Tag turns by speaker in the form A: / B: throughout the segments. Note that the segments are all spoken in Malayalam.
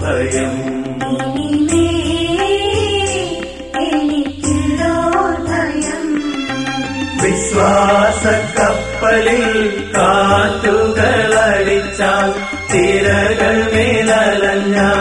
A: ഭയം വിശ്വാസക്കപ്പലിൽ കാറ്റുകളടിച്ചാൽ തിരകൾ മേലലഞ്ഞാൽ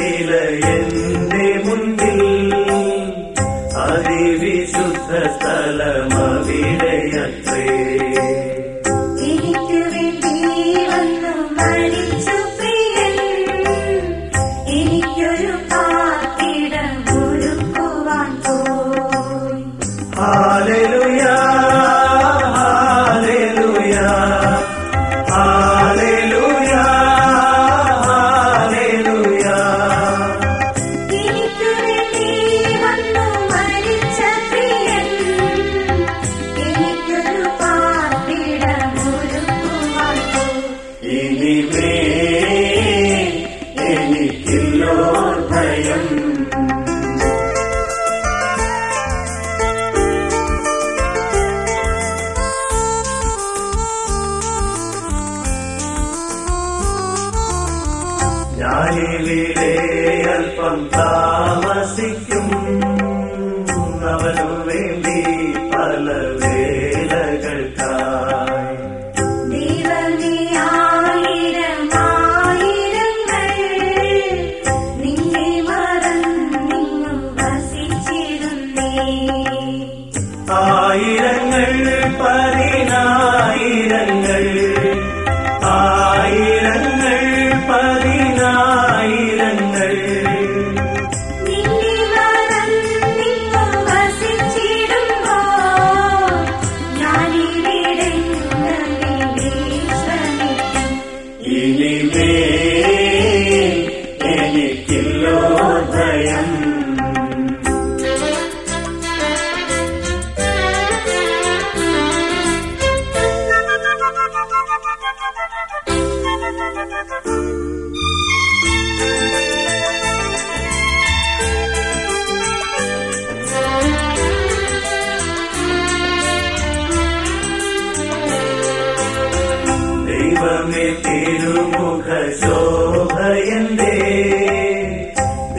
A: சில അല്പം താമസിക്കും. അവനു വേണ്ടി யோதயம்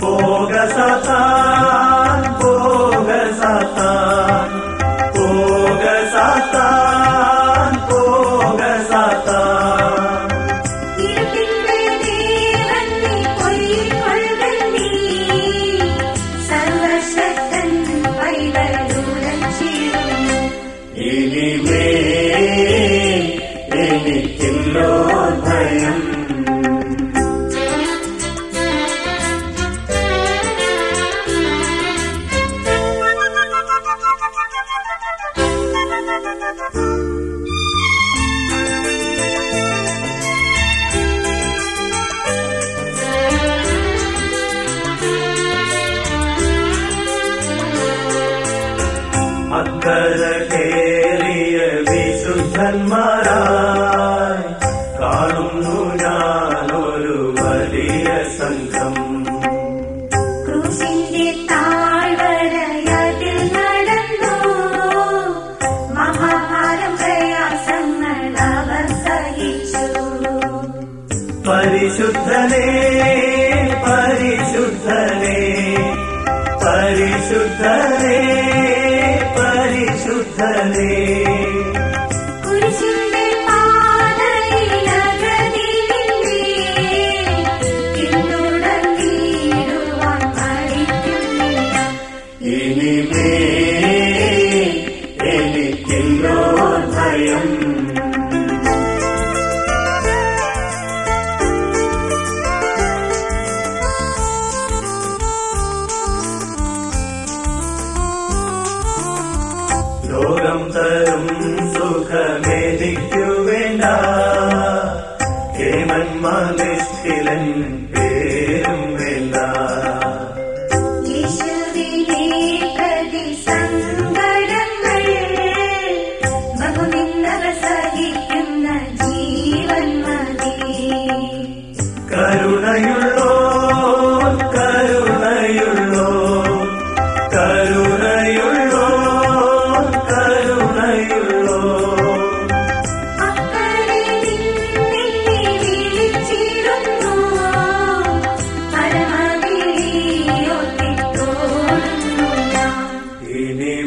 A: Oh, God, stop, Satan. ദൂതന്മാരായി കാണുന്നു ഞാൻ ഒരു വലിയ സംഘം. പരിശുദ്ധനേ പരിശുദ്ധനേ പരിശുദ്ധനേ പരിശുദ്ധനേ. തരും സുഖമേദിക്കു വേണ്ട കേമന്മാനിഷ്ഠിലൻ പേരും വേണ്ട. Amen.